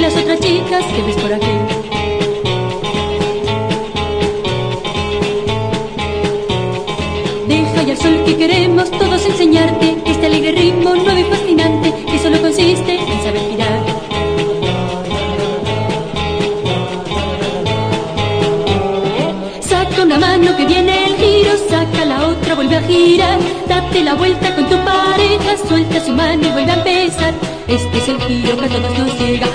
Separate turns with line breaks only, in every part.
las otras chicas que ves por aquí. Deja ya el sol que queremos todos enseñarte este alegre ritmo nuevo y fascinante que solo consiste en saber girar. Saca una mano que viene el giro, saca la otra, vuelve a girar, date la vuelta con tu pareja, suelta su mano y vuelve a empezar. Este es el giro que a todos nos llega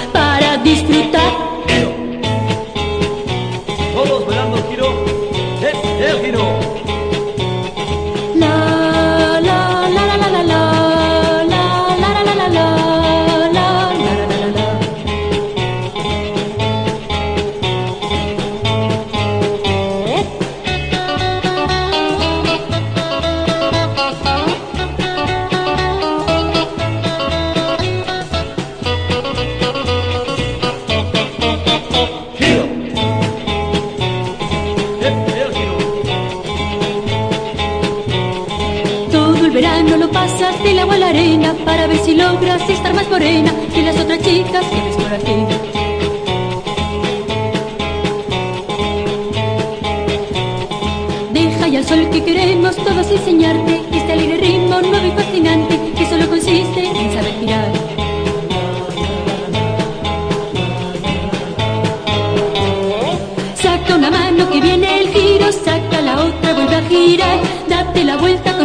verano lo pasas del agua a la arena para ver si logras estar más morena que las otras chicas que ves por aquí. Deja ya el sol que queremos todos enseñarte este alegre ritmo nuevo y fascinante que solo consiste en saber girar. Saca una mano que viene el giro, saca la otra, vuelve a girar, date la vuelta con